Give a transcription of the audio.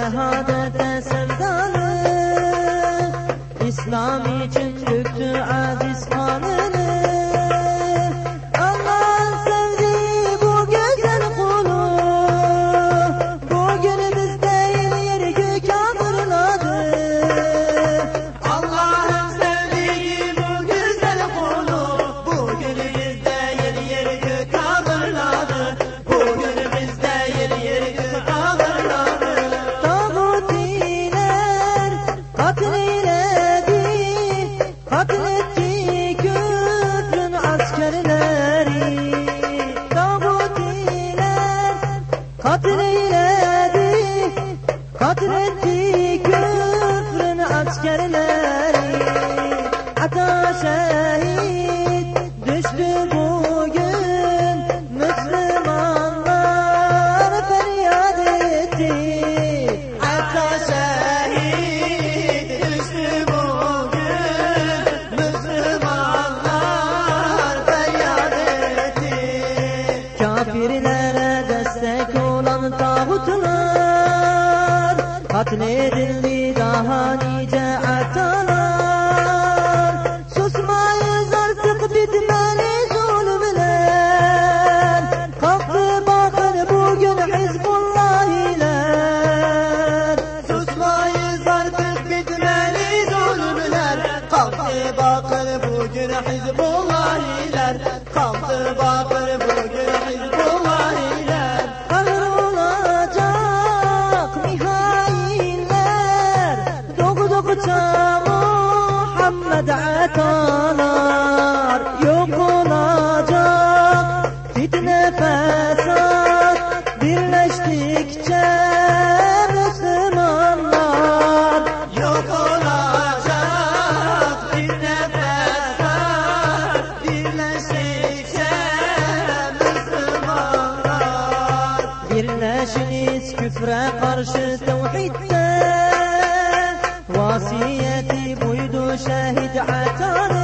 Şehadete sevdalı İslam için döktü katleyledi, katletti küfrün askerleri. Tağutlar Katledildi daha nice atalar. Susmayız artık bitmeli zulümler. Kalktı bakın bugün Hizbullahiler Susmayız artık bitmeli zulümler. Kalktı bakır bugün Hizbullahiler Kalktı bakır bugün Hizbullahiler Muhammed atalar Yok olacak. Fitne fesat Birleştikçe Müslümanlar Yok olacak. Bir nefes Birleştikçe Müslümanlar. Birleşiniz küfre karşı tevhidde وصيتي بيدو شاهد عتاري